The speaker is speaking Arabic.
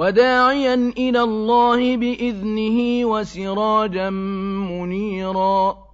وداعيا إلى الله بإذنه وسراجا منيرا.